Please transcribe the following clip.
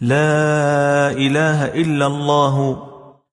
لا إله إلا الله